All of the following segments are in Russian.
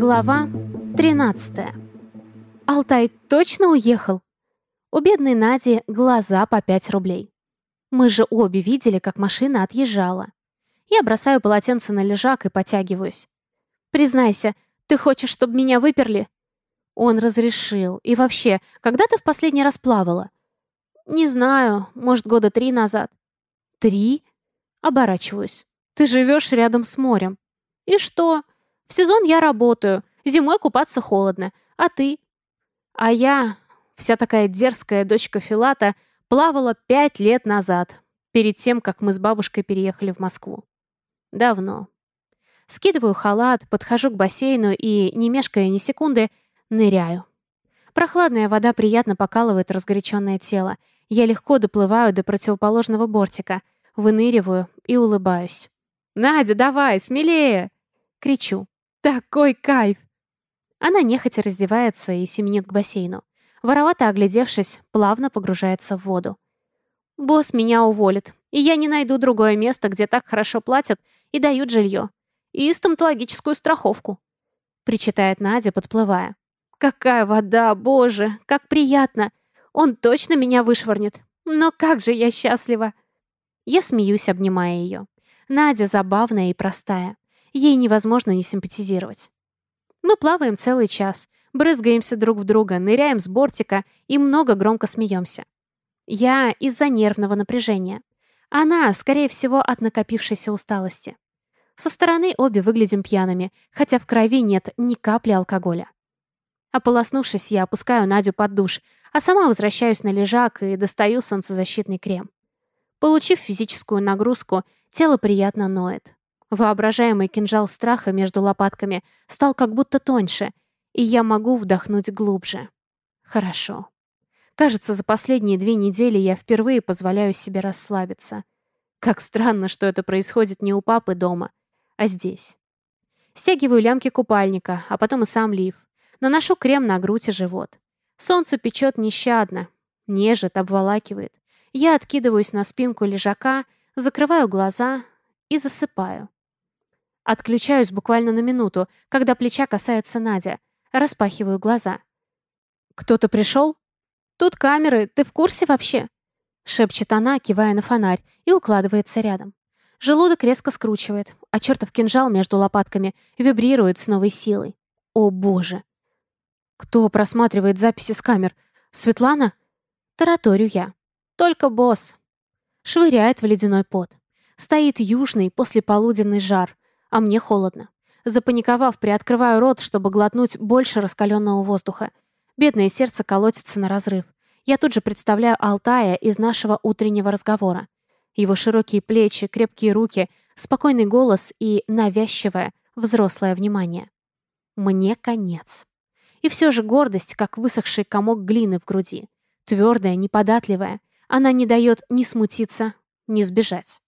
Глава 13. Алтай точно уехал? У бедной Нади глаза по 5 рублей. Мы же обе видели, как машина отъезжала. Я бросаю полотенце на лежак и потягиваюсь. Признайся, ты хочешь, чтобы меня выперли? Он разрешил. И вообще, когда ты в последний раз плавала? Не знаю, может, года три назад. Три? Оборачиваюсь. Ты живешь рядом с морем. И что? В сезон я работаю, зимой купаться холодно. А ты? А я, вся такая дерзкая дочка Филата, плавала пять лет назад, перед тем, как мы с бабушкой переехали в Москву. Давно. Скидываю халат, подхожу к бассейну и, не мешкая ни секунды, ныряю. Прохладная вода приятно покалывает разгоряченное тело. Я легко доплываю до противоположного бортика, выныриваю и улыбаюсь. «Надя, давай, смелее!» Кричу. Такой кайф! Она нехотя раздевается и семенит к бассейну. Воровато оглядевшись, плавно погружается в воду. «Босс меня уволит, и я не найду другое место, где так хорошо платят и дают жилье. И стоматологическую страховку», — причитает Надя, подплывая. «Какая вода, боже, как приятно! Он точно меня вышвырнет. Но как же я счастлива!» Я смеюсь, обнимая ее. Надя забавная и простая. Ей невозможно не симпатизировать. Мы плаваем целый час, брызгаемся друг в друга, ныряем с бортика и много громко смеемся. Я из-за нервного напряжения. Она, скорее всего, от накопившейся усталости. Со стороны обе выглядим пьяными, хотя в крови нет ни капли алкоголя. Ополоснувшись, я опускаю Надю под душ, а сама возвращаюсь на лежак и достаю солнцезащитный крем. Получив физическую нагрузку, тело приятно ноет. Воображаемый кинжал страха между лопатками стал как будто тоньше, и я могу вдохнуть глубже. Хорошо. Кажется, за последние две недели я впервые позволяю себе расслабиться. Как странно, что это происходит не у папы дома, а здесь. Стягиваю лямки купальника, а потом и сам лиф. Наношу крем на грудь и живот. Солнце печет нещадно, нежит, обволакивает. Я откидываюсь на спинку лежака, закрываю глаза и засыпаю. Отключаюсь буквально на минуту, когда плеча касается Надя. Распахиваю глаза. «Кто-то пришел?» «Тут камеры, ты в курсе вообще?» Шепчет она, кивая на фонарь, и укладывается рядом. Желудок резко скручивает, а чертов кинжал между лопатками вибрирует с новой силой. О боже! Кто просматривает записи с камер? Светлана? Тараторю я. Только босс. Швыряет в ледяной пот. Стоит южный послеполуденный жар, а мне холодно. Запаниковав, приоткрываю рот, чтобы глотнуть больше раскаленного воздуха. Бедное сердце колотится на разрыв. Я тут же представляю Алтая из нашего утреннего разговора. Его широкие плечи, крепкие руки, спокойный голос и навязчивое, взрослое внимание. Мне конец. И все же гордость, как высохший комок глины в груди. Твердая, неподатливая. Она не дает ни смутиться, ни сбежать.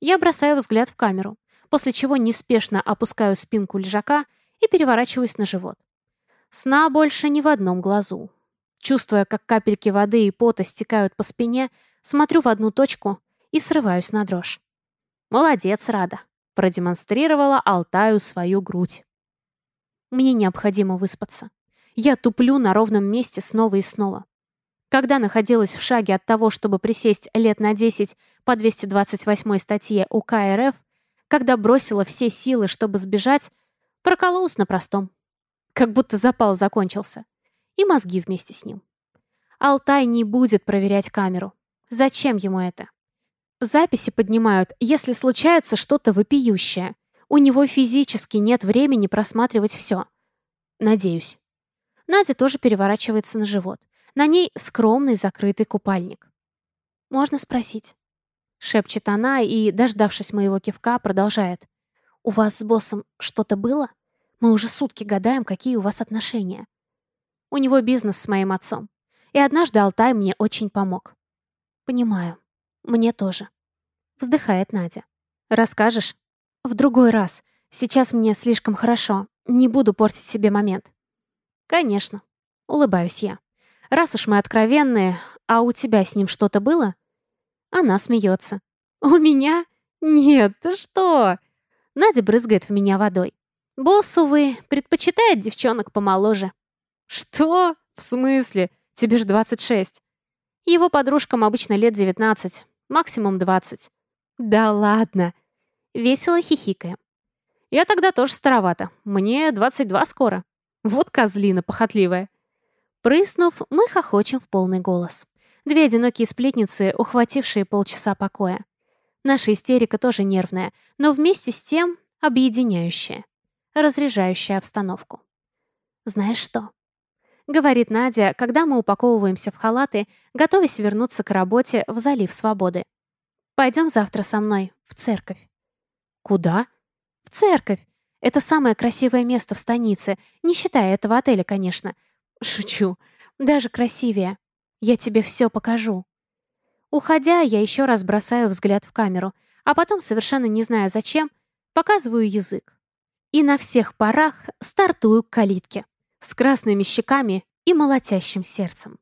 Я бросаю взгляд в камеру после чего неспешно опускаю спинку лежака и переворачиваюсь на живот. Сна больше ни в одном глазу. Чувствуя, как капельки воды и пота стекают по спине, смотрю в одну точку и срываюсь на дрожь. «Молодец, Рада!» продемонстрировала Алтаю свою грудь. Мне необходимо выспаться. Я туплю на ровном месте снова и снова. Когда находилась в шаге от того, чтобы присесть лет на 10 по 228 статье УК РФ, когда бросила все силы, чтобы сбежать, прокололась на простом. Как будто запал закончился. И мозги вместе с ним. Алтай не будет проверять камеру. Зачем ему это? Записи поднимают, если случается что-то вопиющее. У него физически нет времени просматривать все. Надеюсь. Надя тоже переворачивается на живот. На ней скромный закрытый купальник. Можно спросить. Шепчет она и, дождавшись моего кивка, продолжает. «У вас с боссом что-то было? Мы уже сутки гадаем, какие у вас отношения. У него бизнес с моим отцом. И однажды Алтай мне очень помог». «Понимаю. Мне тоже». Вздыхает Надя. «Расскажешь?» «В другой раз. Сейчас мне слишком хорошо. Не буду портить себе момент». «Конечно». Улыбаюсь я. «Раз уж мы откровенные, а у тебя с ним что-то было?» Она смеется. «У меня? Нет, ты что?» Надя брызгает в меня водой. Босс, увы, предпочитает девчонок помоложе. Что? В смысле? Тебе же 26. Его подружкам обычно лет 19, максимум 20. Да ладно. Весело хихикая. Я тогда тоже старовата. Мне 22 скоро. Вот козлина похотливая. Прыснув, мы хохочем в полный голос. Две одинокие сплетницы, ухватившие полчаса покоя. Наша истерика тоже нервная, но вместе с тем объединяющая, разряжающая обстановку. «Знаешь что?» — говорит Надя, когда мы упаковываемся в халаты, готовясь вернуться к работе в залив свободы. «Пойдем завтра со мной в церковь». «Куда?» «В церковь. Это самое красивое место в станице, не считая этого отеля, конечно. Шучу. Даже красивее. Я тебе все покажу». Уходя, я еще раз бросаю взгляд в камеру, а потом, совершенно не зная зачем, показываю язык. И на всех парах стартую к калитке с красными щеками и молотящим сердцем.